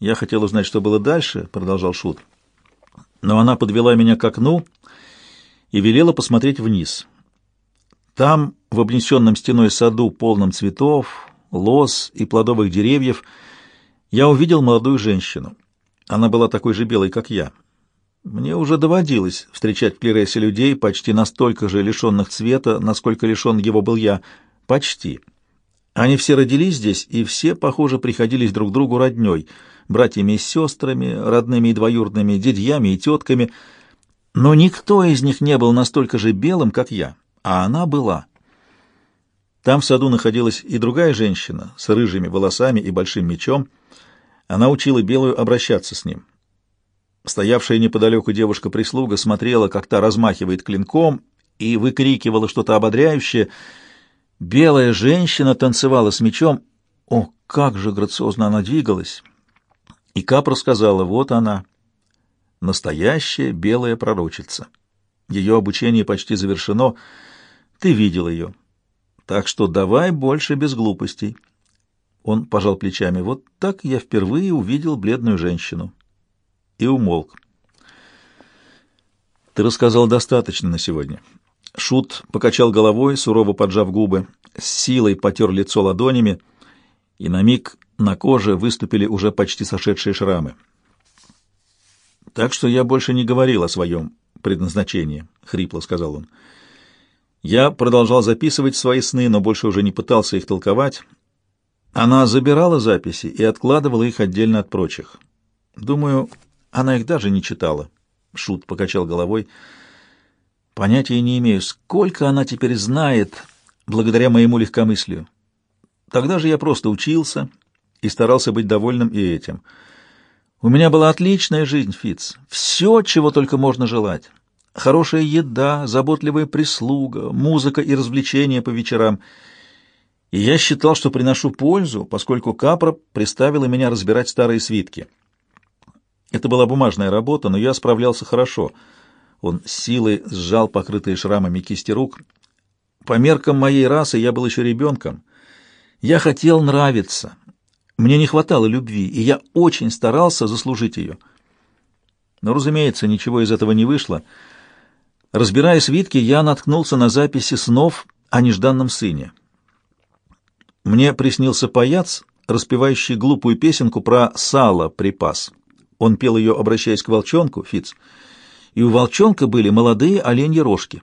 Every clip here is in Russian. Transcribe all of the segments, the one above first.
Я хотел узнать, что было дальше, — продолжал Шут. Но она подвела меня к окну и велела посмотреть вниз. Там, в обнесенном стеной саду, полном цветов, лоз и плодовых деревьев, я увидел молодую женщину. Она была такой же белой, как я. Мне уже доводилось встречать в Клересе людей, почти настолько же лишенных цвета, насколько лишен его был я. Почти. Они все родились здесь, и все, похоже, приходились друг другу родней, братьями и сестрами, родными и двоюродными, дядьями и тетками. Но никто из них не был настолько же белым, как я, а она была. Там в саду находилась и другая женщина с рыжими волосами и большим мечом. Она учила белую обращаться с ним. Стоявшая неподалеку девушка-прислуга смотрела, как та размахивает клинком и выкрикивала что-то ободряющее. Белая женщина танцевала с мечом. О, как же грациозно она двигалась! И Капра сказала, вот она, настоящая белая пророчица. Ее обучение почти завершено. Ты видел ее. Так что давай больше без глупостей. Он пожал плечами. Вот так я впервые увидел бледную женщину. И умолк. Ты рассказал достаточно на сегодня. Шут покачал головой, сурово поджав губы, с силой потер лицо ладонями, и на миг на коже выступили уже почти сошедшие шрамы. «Так что я больше не говорил о своем предназначении», — хрипло сказал он. Я продолжал записывать свои сны, но больше уже не пытался их толковать. Она забирала записи и откладывала их отдельно от прочих. Думаю, она их даже не читала. Шут покачал головой. Понятия не имею, сколько она теперь знает благодаря моему легкомыслию. Тогда же я просто учился и старался быть довольным и этим. У меня была отличная жизнь, Фиц. Все, чего только можно желать. Хорошая еда, заботливая прислуга, музыка и развлечения по вечерам. И я считал, что приношу пользу, поскольку Капра приставила меня разбирать старые свитки. Это была бумажная работа, но я справлялся хорошо. Он силой сжал покрытые шрамами кисти рук. По меркам моей расы я был еще ребенком. Я хотел нравиться. Мне не хватало любви, и я очень старался заслужить ее. Но, разумеется, ничего из этого не вышло — Разбирая свитки, я наткнулся на записи снов о нежданном сыне. Мне приснился паяц, распевающий глупую песенку про сало припас. Он пел ее, обращаясь к волчонку, Фиц, и у волчонка были молодые оленьи рожки.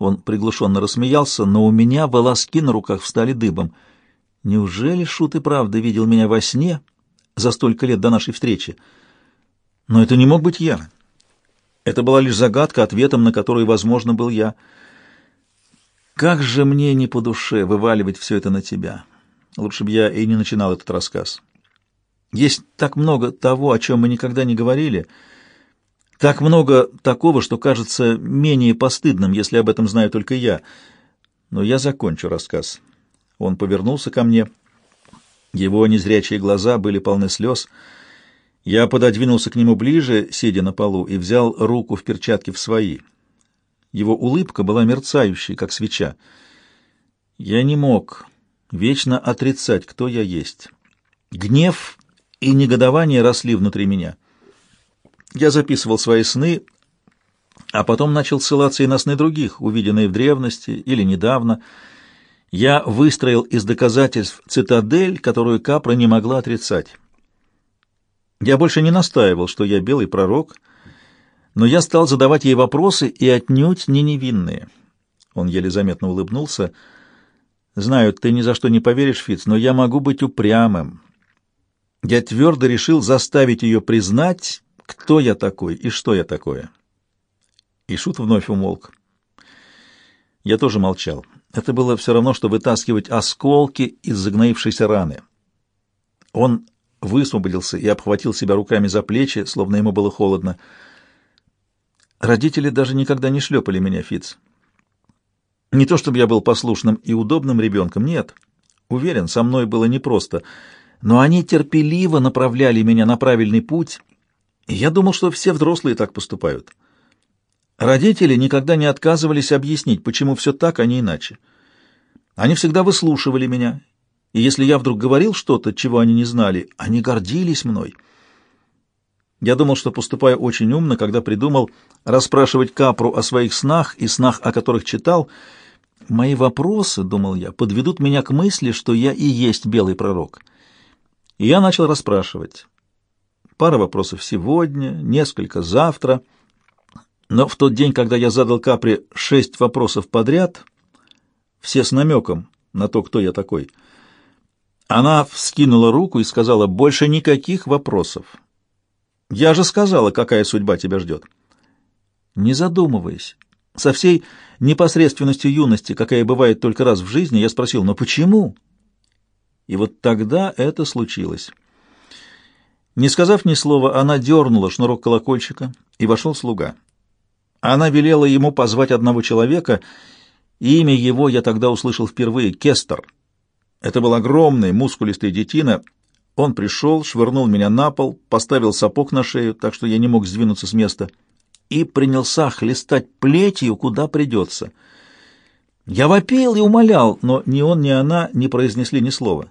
Он приглушенно рассмеялся, но у меня волоски на руках встали дыбом. Неужели Шут и правда видел меня во сне за столько лет до нашей встречи? Но это не мог быть я. Это была лишь загадка, ответом на которую, возможно, был я. Как же мне не по душе вываливать все это на тебя. Лучше бы я и не начинал этот рассказ. Есть так много того, о чем мы никогда не говорили, так много такого, что кажется менее постыдным, если об этом знаю только я. Но я закончу рассказ. Он повернулся ко мне. Его незрячие глаза были полны слез — я пододвинулся к нему ближе, сидя на полу, и взял руку в перчатке в свои. Его улыбка была мерцающей, как свеча. Я не мог вечно отрицать, кто я есть. Гнев и негодование росли внутри меня. Я записывал свои сны, а потом начал ссылаться и на сны других, увиденные в древности или недавно. Я выстроил из доказательств цитадель, которую Капра не могла отрицать. Я больше не настаивал, что я белый пророк, но я стал задавать ей вопросы и отнюдь не невинные. Он еле заметно улыбнулся. «Знаю, ты ни за что не поверишь, Фиц, но я могу быть упрямым. Я твердо решил заставить ее признать, кто я такой и что я такое». И Шут вновь умолк. Я тоже молчал. Это было все равно, что вытаскивать осколки из загноившейся раны. Он высвободился и обхватил себя руками за плечи, словно ему было холодно. Родители даже никогда не шлепали меня, Фиц. Не то чтобы я был послушным и удобным ребенком, нет. Уверен, со мной было непросто. Но они терпеливо направляли меня на правильный путь, и я думал, что все взрослые так поступают. Родители никогда не отказывались объяснить, почему все так, а не иначе. Они всегда выслушивали меня И если я вдруг говорил что-то, чего они не знали, они гордились мной. Я думал, что поступаю очень умно, когда придумал расспрашивать Капру о своих снах и снах, о которых читал. Мои вопросы, думал я, подведут меня к мысли, что я и есть белый пророк. И я начал расспрашивать. Пара вопросов сегодня, несколько завтра. Но в тот день, когда я задал Капре шесть вопросов подряд, все с намеком на то, кто я такой, она вскинула руку и сказала, «Больше никаких вопросов. Я же сказала, какая судьба тебя ждет». Не задумываясь, со всей непосредственностью юности, какая бывает только раз в жизни, я спросил, «Но почему?» И вот тогда это случилось. Не сказав ни слова, она дернула шнурок колокольчика, и вошел слуга. Она велела ему позвать одного человека, имя его я тогда услышал впервые — Кестер. Это был огромный, мускулистый детина. Он пришел, швырнул меня на пол, поставил сапог на шею, так что я не мог сдвинуться с места, и принялся хлестать плетью, куда придется. Я вопил и умолял, но ни он, ни она не произнесли ни слова.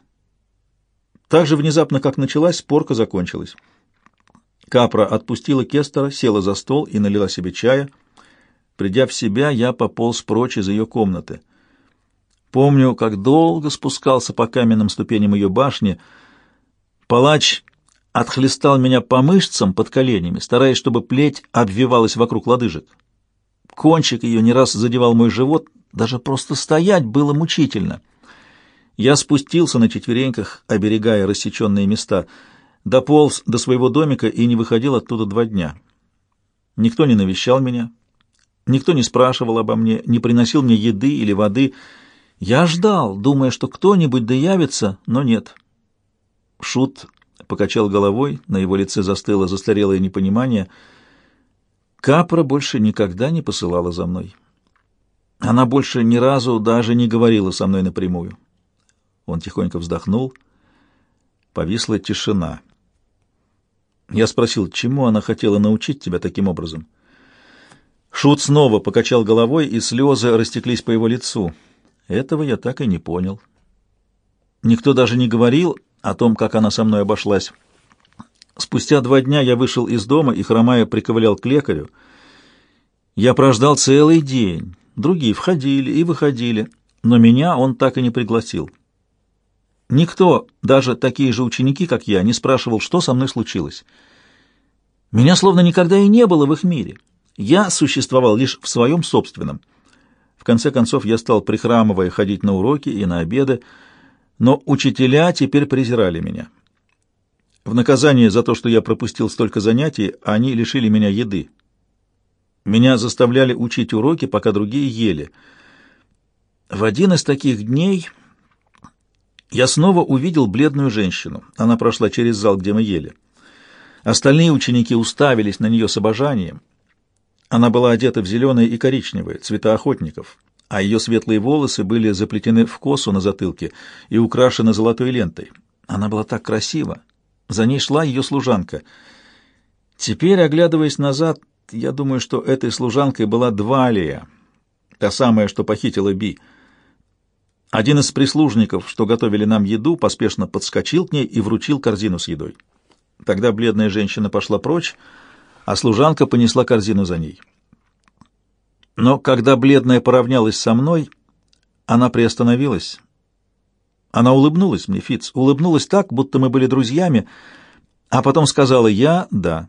Так же внезапно, как началась, порка закончилась. Капра отпустила Кестера, села за стол и налила себе чая. Придя в себя, я пополз прочь из ее комнаты. Помню, как долго спускался по каменным ступеням ее башни. Палач отхлестал меня по мышцам под коленями, стараясь, чтобы плеть обвивалась вокруг лодыжек. Кончик ее не раз задевал мой живот, даже просто стоять было мучительно — я спустился на четвереньках, оберегая рассеченные места, дополз до своего домика и не выходил оттуда два дня. Никто не навещал меня, никто не спрашивал обо мне, не приносил мне еды или воды. Я ждал, думая, что кто-нибудь доявится, но нет. Шут покачал головой, на его лице застыло застарелое непонимание. Капра больше никогда не посылала за мной. Она больше ни разу даже не говорила со мной напрямую. Он тихонько вздохнул. Повисла тишина. Я спросил, чему она хотела научить тебя таким образом? Шут снова покачал головой, и слезы растеклись по его лицу. Этого я так и не понял. Никто даже не говорил о том, как она со мной обошлась. Спустя два дня я вышел из дома и, хромая, приковылял к лекарю. Я прождал целый день. Другие входили и выходили, но меня он так и не пригласил. Никто, даже такие же ученики, как я, не спрашивал, что со мной случилось. Меня словно никогда и не было в их мире. Я существовал лишь в своем собственном. В конце концов, я стал, прихрамывая, ходить на уроки и на обеды, но учителя теперь презирали меня. В наказание за то, что я пропустил столько занятий, они лишили меня еды. Меня заставляли учить уроки, пока другие ели. В один из таких дней я снова увидел бледную женщину. Она прошла через зал, где мы ели. Остальные ученики уставились на нее с обожанием. Она была одета в зеленое и коричневое, цвета охотников, а ее светлые волосы были заплетены в косу на затылке и украшены золотой лентой. Она была так красива. За ней шла ее служанка. Теперь, оглядываясь назад, я думаю, что этой служанкой была Двалия, та самая, что похитила Би — один из прислужников, что готовили нам еду, поспешно подскочил к ней и вручил корзину с едой. Тогда бледная женщина пошла прочь, а служанка понесла корзину за ней. Но когда бледная поравнялась со мной, она приостановилась. Она улыбнулась мне, Фиц, улыбнулась так, будто мы были друзьями, а потом сказала «я — да,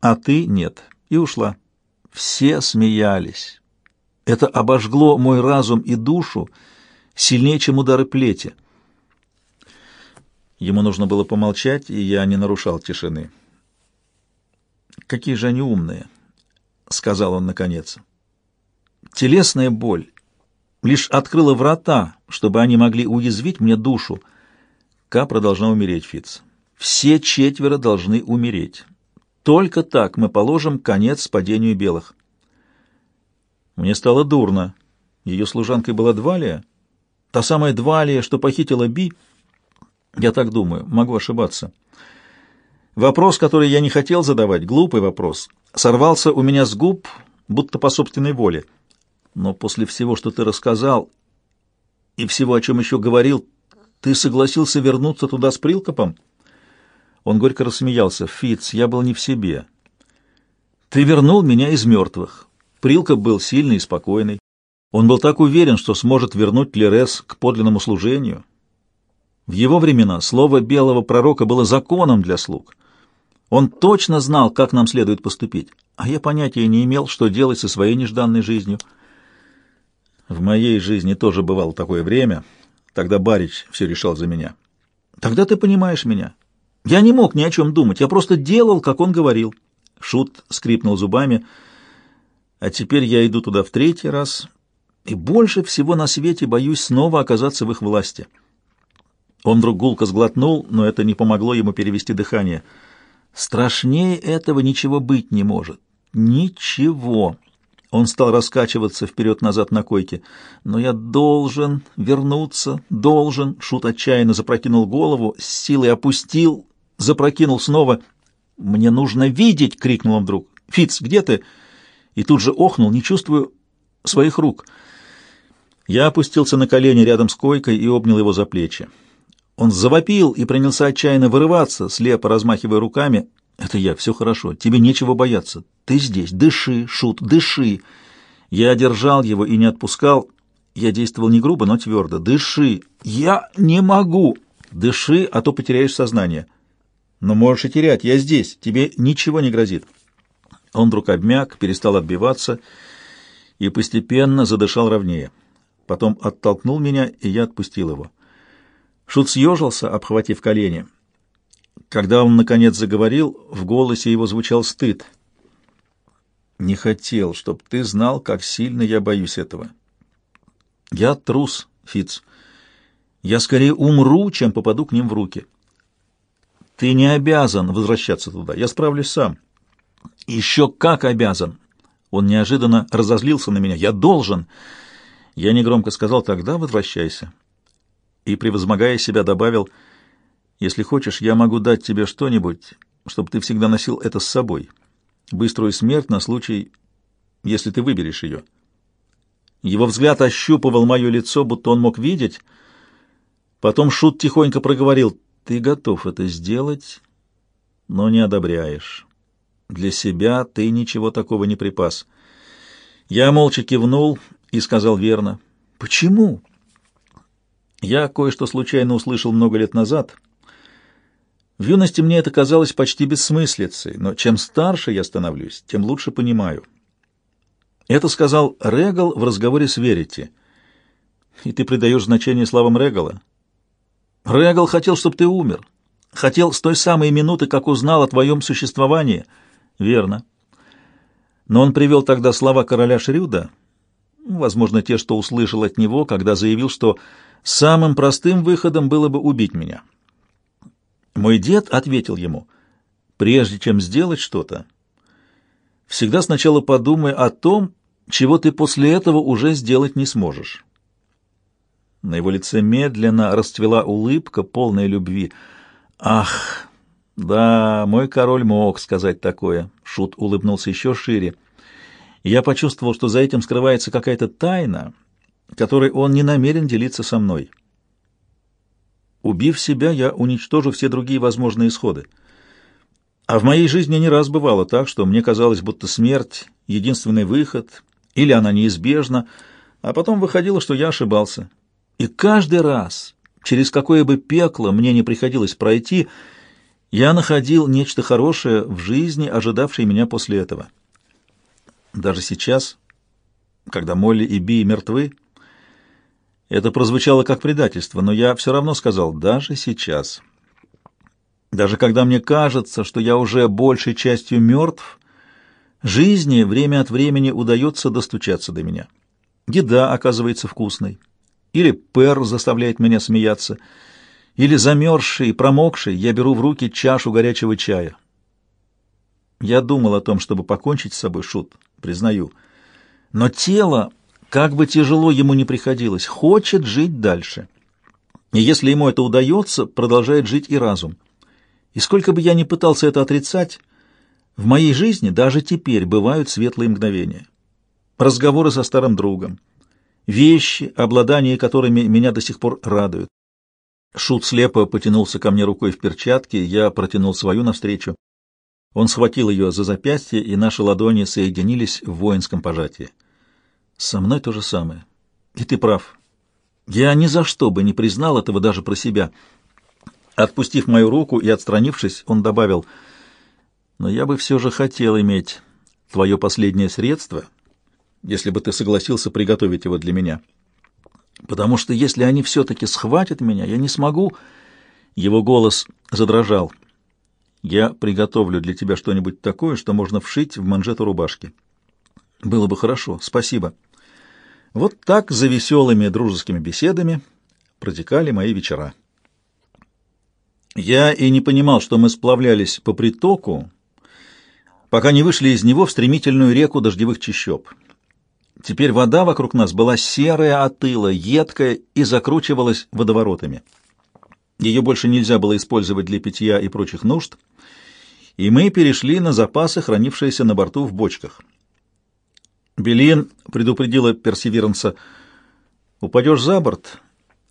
а ты — нет», и ушла. Все смеялись. Это обожгло мой разум и душу, сильнее, чем удары плети. Ему нужно было помолчать, и я не нарушал тишины. «Какие же они умные!» — сказал он наконец. «Телесная боль лишь открыла врата, чтобы они могли уязвить мне душу. Капра должна умереть, Фиц. Все четверо должны умереть. Только так мы положим конец падению белых». Мне стало дурно. Ее служанкой была Двалия. Та самая Двалия, что похитила Би? Я так думаю, могу ошибаться. Вопрос, который я не хотел задавать, глупый вопрос, сорвался у меня с губ, будто по собственной воле. Но после всего, что ты рассказал, и всего, о чем еще говорил, Ты согласился вернуться туда с Прилкопом?» Он горько рассмеялся. «Фиц, я был не в себе. Ты вернул меня из мертвых. Прилкоп был сильный и спокойный. Он был так уверен, что сможет вернуть Лерес к подлинному служению. В его времена слово белого пророка было законом для слуг. Он точно знал, как нам следует поступить, а я понятия не имел, что делать со своей нежданной жизнью. В моей жизни тоже бывало такое время, тогда Барич все решал за меня. Тогда ты понимаешь меня. Я не мог ни о чем думать, я просто делал, как он говорил. Шут скрипнул зубами. А теперь я иду туда в третий раз, и больше всего на свете боюсь снова оказаться в их власти. Он вдруг гулко сглотнул, но это не помогло ему перевести дыхание. Страшнее этого ничего быть не может. Ничего. Он стал раскачиваться вперед-назад на койке. «Но я должен вернуться, должен!» Шут отчаянно запрокинул голову, с силой опустил, запрокинул снова. «Мне нужно видеть!» — крикнул он вдруг. «Фиц, где ты?» И тут же охнул, не чувствую своих рук. Я опустился на колени рядом с койкой и обнял его за плечи. Он завопил и принялся отчаянно вырываться, слепо размахивая руками. «Это я, все хорошо, тебе нечего бояться. Ты здесь, дыши, Шут, дыши!» Я держал его и не отпускал. Я действовал не грубо, но твердо. «Дыши! Я не могу!» «Дыши, а то потеряешь сознание». «Но можешь и терять, я здесь, тебе ничего не грозит». Он вдруг обмяк, перестал отбиваться и постепенно задышал ровнее. Потом оттолкнул меня, и я отпустил его. Шут съежился, обхватив колени. Когда он, наконец, заговорил, в голосе его звучал стыд. «Не хотел, чтоб ты знал, как сильно я боюсь этого. Я трус, Фиц. Я скорее умру, чем попаду к ним в руки. Ты не обязан возвращаться туда, я справлюсь сам. Еще как обязан!» Он неожиданно разозлился на меня. «Я должен!» Я негромко сказал, «Тогда возвращайся» и, превозмогая себя, добавил, «Если хочешь, я могу дать тебе что-нибудь, чтобы ты всегда носил это с собой. Быструю смерть на случай, если ты выберешь ее». Его взгляд ощупывал мое лицо, будто он мог видеть. Потом Шут тихонько проговорил, «Ты готов это сделать, но не одобряешь. Для себя ты ничего такого не припас». Я молча кивнул и сказал верно. «Почему?» Я кое-что случайно услышал много лет назад. В юности мне это казалось почти бессмыслицей, но чем старше я становлюсь, тем лучше понимаю. Это сказал Регал в разговоре с Верити. И ты придаешь значение словам Регала? Регал хотел, чтобы ты умер. Хотел с той самой минуты, как узнал о твоем существовании. Верно. Но он привел тогда слова короля Шрюда, возможно, те, что услышал от него, когда заявил, что Самым простым выходом было бы убить меня. Мой дед ответил ему, прежде чем сделать что-то, всегда сначала подумай о том, чего ты после этого уже сделать не сможешь. На его лице медленно расцвела улыбка, полная любви. «Ах, да, мой король мог сказать такое!» Шут улыбнулся еще шире. Я почувствовал, что за этим скрывается какая-то тайна — которой он не намерен делиться со мной. Убив себя, я уничтожу все другие возможные исходы. А в моей жизни не раз бывало так, что мне казалось, будто смерть — единственный выход, или она неизбежна, а потом выходило, что я ошибался. И каждый раз, через какое бы пекло мне не приходилось пройти, я находил нечто хорошее в жизни, ожидавшей меня после этого. Даже сейчас, когда Молли и Би мертвы, это прозвучало как предательство, но я все равно сказал, даже сейчас. Даже когда мне кажется, что я уже большей частью мертв, жизни время от времени удается достучаться до меня. Еда оказывается вкусной, или пер заставляет меня смеяться, или замерзший и промокший я беру в руки чашу горячего чая. Я думал о том, чтобы покончить с собой, Шут, признаю. Но тело как бы тяжело ему ни приходилось, хочет жить дальше. И если ему это удается, продолжает жить и разум. И сколько бы я ни пытался это отрицать, в моей жизни даже теперь бывают светлые мгновения. Разговоры со старым другом, вещи, обладание которыми меня до сих пор радуют. Шут слепо потянулся ко мне рукой в перчатке, я протянул свою навстречу. Он схватил ее за запястье, и наши ладони соединились в воинском пожатии. Со мной то же самое. И ты прав. Я ни за что бы не признал этого даже про себя. Отпустив мою руку и отстранившись, он добавил, «Но я бы все же хотел иметь твое последнее средство, если бы ты согласился приготовить его для меня. Потому что если они все-таки схватят меня, я не смогу...» Его голос задрожал. Я приготовлю для тебя что-нибудь такое, что можно вшить в манжету рубашки. Было бы хорошо. Спасибо. Вот так за веселыми дружескими беседами протекали мои вечера. Я и не понимал, что мы сплавлялись по притоку, пока не вышли из него в стремительную реку дождевых чащоб. Теперь вода вокруг нас была серая от ила, едкая и закручивалась водоворотами. Ее больше нельзя было использовать для питья и прочих нужд, и мы перешли на запасы, хранившиеся на борту в бочках. Белин предупредила Персеверанса, «Упадешь за борт,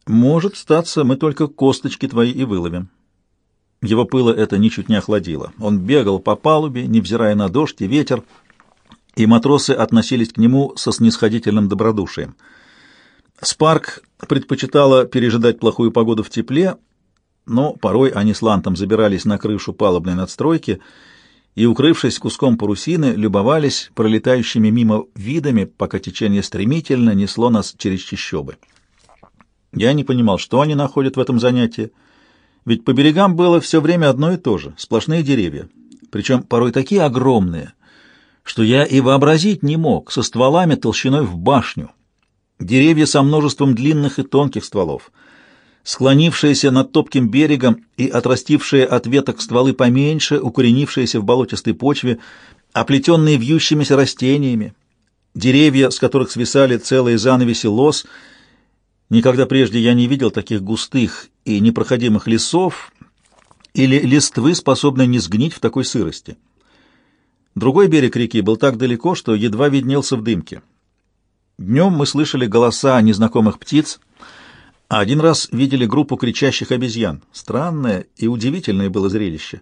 может статься, мы только косточки твои и выловим». Его пыло это ничуть не охладило. Он бегал по палубе, невзирая на дождь и ветер, и матросы относились к нему со снисходительным добродушием. Спарк предпочитала пережидать плохую погоду в тепле, но порой они с Лантом забирались на крышу палубной надстройки и, укрывшись куском парусины, любовались пролетающими мимо видами, пока течение стремительно несло нас через чащобы. Я не понимал, что они находят в этом занятии, ведь по берегам было все время одно и то же — сплошные деревья, причем порой такие огромные, что я и вообразить не мог, со стволами толщиной в башню. Деревья со множеством длинных и тонких стволов — склонившиеся над топким берегом и отрастившие от веток стволы поменьше, укоренившиеся в болотистой почве, оплетенные вьющимися растениями, деревья, с которых свисали целые занавеси лос. Никогда прежде я не видел таких густых и непроходимых лесов или листвы, способной не сгнить в такой сырости. Другой берег реки был так далеко, что едва виднелся в дымке. Днем мы слышали голоса незнакомых птиц, один раз видели группу кричащих обезьян. Странное и удивительное было зрелище.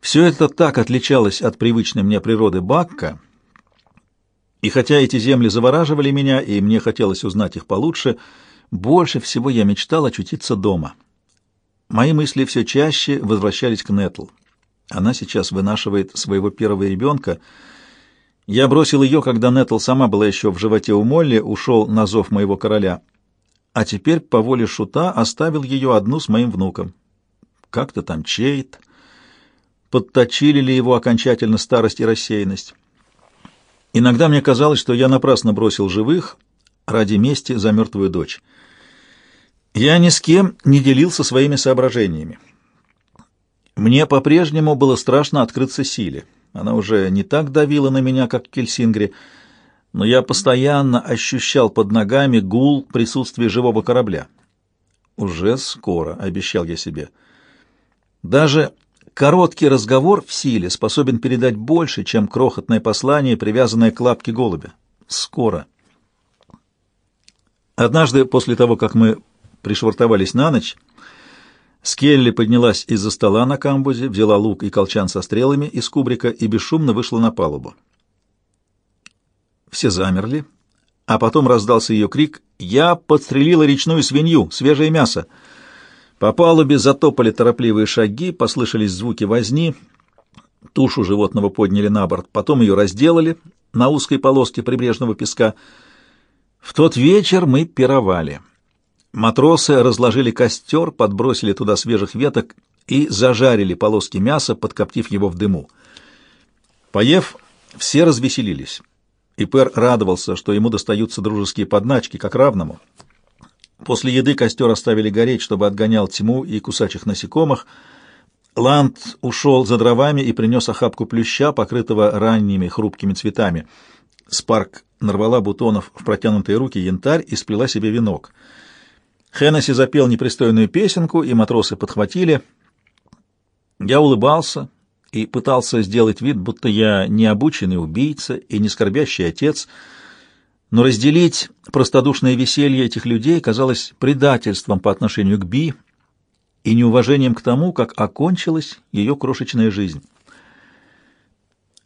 Все это так отличалось от привычной мне природы Бакка, и хотя эти земли завораживали меня, и мне хотелось узнать их получше, больше всего я мечтал очутиться дома. Мои мысли все чаще возвращались к Нетл. Она сейчас вынашивает своего первого ребенка. Я бросил ее, когда Нетл сама была еще в животе у Молли, ушел на зов моего короля — а теперь по воле шута оставил ее одну с моим внуком. Как-то там чейт. Подточили ли его окончательно старость и рассеянность? Иногда мне казалось, что я напрасно бросил живых ради мести за мертвую дочь. Я ни с кем не делился своими соображениями. Мне по-прежнему было страшно открыться силе. Она уже не так давила на меня, как в Кельсингре, но я постоянно ощущал под ногами гул присутствия живого корабля. «Уже скоро», — обещал я себе. Даже короткий разговор в силе способен передать больше, чем крохотное послание, привязанное к лапке голубя. Скоро. Однажды, после того, как мы пришвартовались на ночь, Скелли поднялась из-за стола на камбузе, взяла лук и колчан со стрелами из кубрика и бесшумно вышла на палубу. Все замерли, а потом раздался ее крик «Я подстрелила речную свинью! Свежее мясо!» По палубе затопали торопливые шаги, послышались звуки возни. Тушу животного подняли на борт, потом ее разделали на узкой полоске прибрежного песка. В тот вечер мы пировали. Матросы разложили костер, подбросили туда свежих веток и зажарили полоски мяса, подкоптив его в дыму. Поев, все развеселились и Пер радовался, что ему достаются дружеские подначки, как равному. После еды костер оставили гореть, чтобы отгонял тьму и кусачих насекомых. Ланд ушел за дровами и принес охапку плюща, покрытого ранними хрупкими цветами. Спарк нарвала бутонов в протянутые руки янтарь и сплела себе венок. Хеннесси запел непристойную песенку, и матросы подхватили. Я улыбался, и пытался сделать вид, будто я не обученный убийца и не скорбящий отец, но разделить простодушное веселье этих людей казалось предательством по отношению к Би, и неуважением к тому, как окончилась ее крошечная жизнь.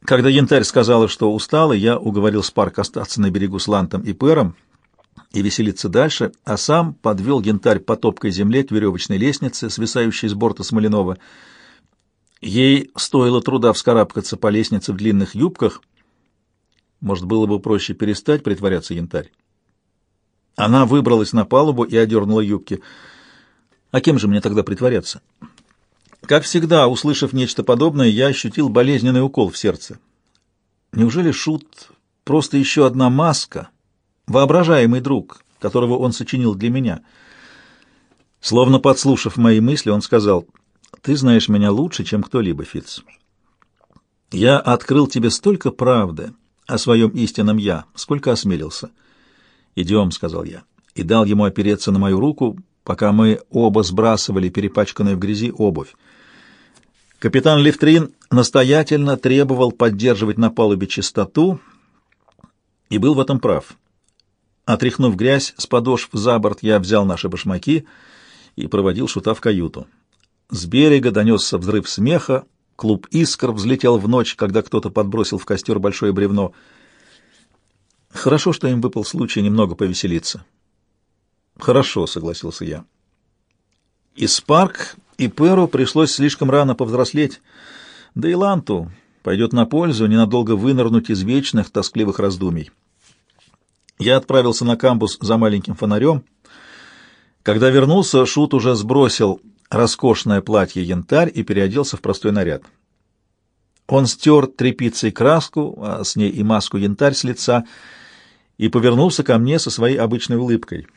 Когда Янтарь сказала, что устала, я уговорил Спарк остаться на берегу с Лантом и Пером и веселиться дальше, а сам подвел Янтарь по топкой земле к веревочной лестнице, свисающей с борта Смоленова. Ей стоило труда вскарабкаться по лестнице в длинных юбках. Может, было бы проще перестать притворяться Янтарь? Она выбралась на палубу и одернула юбки. А кем же мне тогда притворяться? Как всегда, услышав нечто подобное, я ощутил болезненный укол в сердце. Неужели Шут просто еще одна маска, воображаемый друг, которого он сочинил для меня? Словно подслушав мои мысли, он сказал, «Ты знаешь меня лучше, чем кто-либо, Фитц. Я открыл тебе столько правды о своем истинном «я», сколько осмелился». «Идем», — сказал я, и дал ему опереться на мою руку, пока мы оба сбрасывали перепачканную в грязи обувь. Капитан Левтрин настоятельно требовал поддерживать на палубе чистоту и был в этом прав. Отряхнув грязь с подошв за борт, я взял наши башмаки и проводил шута в каюту. С берега донесся взрыв смеха, клуб искр взлетел в ночь, когда кто-то подбросил в костер большое бревно. Хорошо, что им выпал случай немного повеселиться. «Хорошо», — согласился я. И Спарк, и Перу пришлось слишком рано повзрослеть, да и Ланту пойдет на пользу ненадолго вынырнуть из вечных тоскливых раздумий. Я отправился на камбус за маленьким фонарем. Когда вернулся, Шут уже сбросил роскошное платье янтарь и переоделся в простой наряд. Он стер тряпицей краску, а с ней и маску янтарь с лица, и повернулся ко мне со своей обычной улыбкой —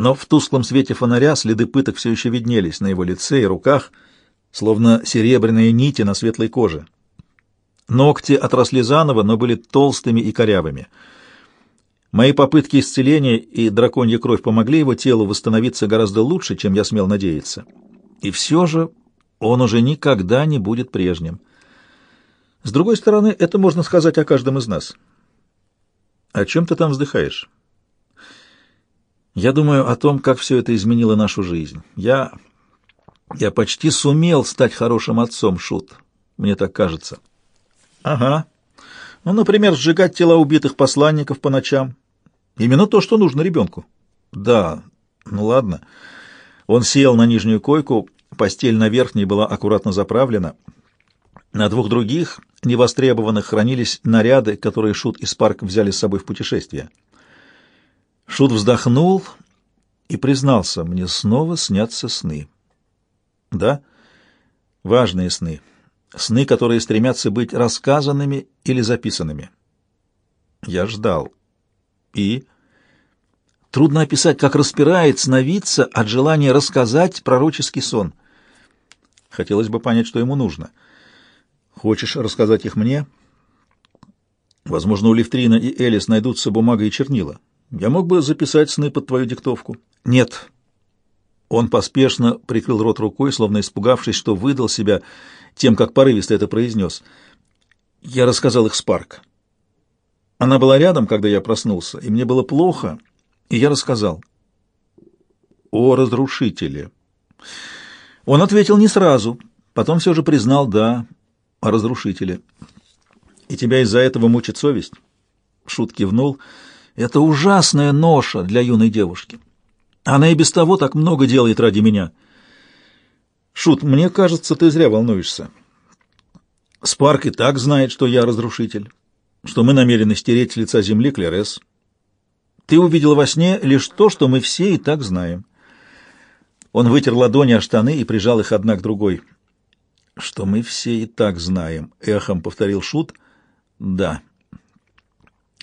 но в тусклом свете фонаря следы пыток все еще виднелись на его лице и руках, словно серебряные нити на светлой коже. Ногти отросли заново, но были толстыми и корявыми. Мои попытки исцеления и драконья кровь помогли его телу восстановиться гораздо лучше, чем я смел надеяться. И все же он уже никогда не будет прежним. С другой стороны, это можно сказать о каждом из нас. О чем ты там вздыхаешь? Я думаю о том, как все это изменило нашу жизнь. Я... я почти сумел стать хорошим отцом, Шут. Мне так кажется. Ага. Ну, например, сжигать тела убитых посланников по ночам. Именно то, что нужно ребенку. Да, ну ладно. Он сел на нижнюю койку, постель на верхней была аккуратно заправлена. На двух других, невостребованных, хранились наряды, которые Шут и Спарк взяли с собой в путешествие. Шут вздохнул и признался, мне снова снятся сны. Да, важные сны. Сны, которые стремятся быть рассказанными или записанными. Я ждал. И... Трудно описать, как распирает сновидца от желания рассказать пророческий сон. Хотелось бы понять, что ему нужно. Хочешь рассказать их мне? Возможно, у Левтрина и Элис найдутся бумага и чернила. Я мог бы записать сны под твою диктовку. Нет. Он поспешно прикрыл рот рукой, словно испугавшись, что выдал себя тем, как порывисто это произнес. Я рассказал их Спарк. Она была рядом, когда я проснулся, и мне было плохо, и я рассказал. О разрушителе. Он ответил не сразу, потом все же признал «да» о разрушителе. И тебя из-за этого мучит совесть? Шут кивнул. Это ужасная ноша для юной девушки. Она и без того так много делает ради меня. Шут, мне кажется, ты зря волнуешься. Спарк и так знает, что я разрушитель, что мы намерены стереть с лица земли Клерес. Ты увидел во сне лишь то, что мы все и так знаем. Он вытер ладони о штаны и прижал их одна к другой. «Что мы все и так знаем», — эхом повторил Шут. «Да,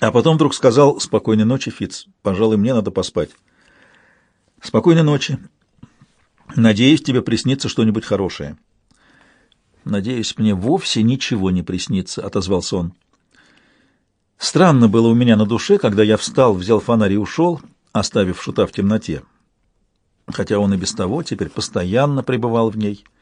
а потом вдруг сказал «Спокойной ночи, Фиц. Пожалуй, мне надо поспать». «Спокойной ночи. Надеюсь, тебе приснится что-нибудь хорошее». «Надеюсь, мне вовсе ничего не приснится», — отозвался он. Странно было у меня на душе, когда я встал, взял фонарь и ушел, оставив шута в темноте. Хотя он и без того теперь постоянно пребывал в ней —